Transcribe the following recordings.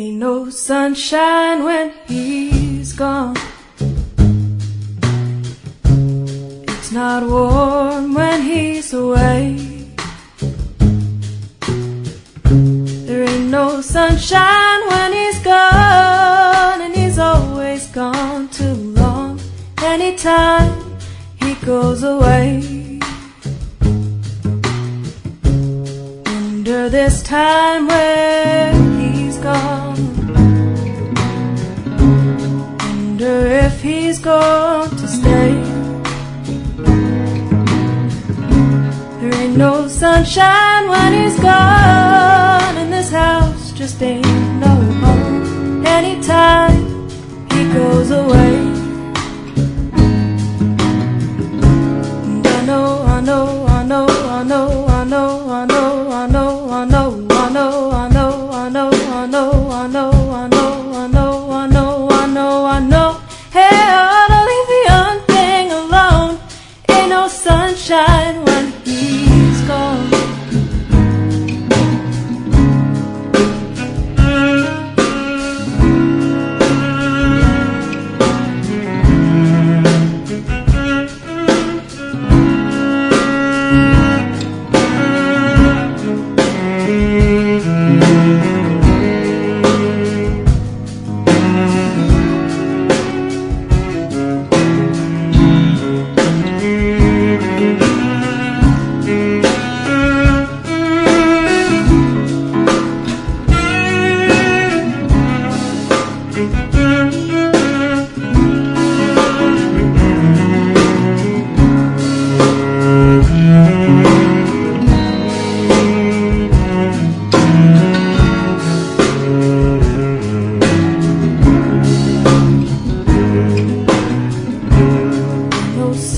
Ain't no sunshine when he's gone. It's not warm when he's away. There ain't no sunshine when he's gone, and he's always gone too long. Anytime he goes away. Wonder this time where he's gone. He's going to stay. There ain't no sunshine when he's gone, and this house just ain't no home. Anytime he goes away. And I know, I know, I know, I know, I know, I know, I know, I know, I know, I know, I know, I know, I know, I know, I know, I know, Hey,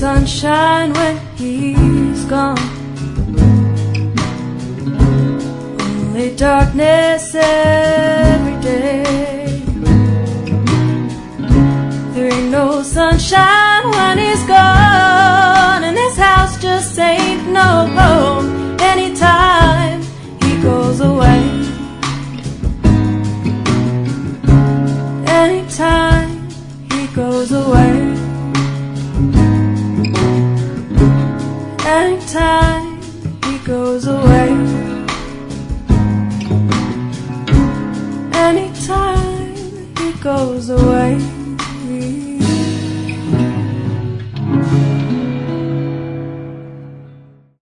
sunshine when he's gone. Only darkness every day. There ain't no sunshine when he's gone, and this house just ain't no home. Anytime he goes away. Anytime he goes away. Anytime he goes away. Anytime he goes away.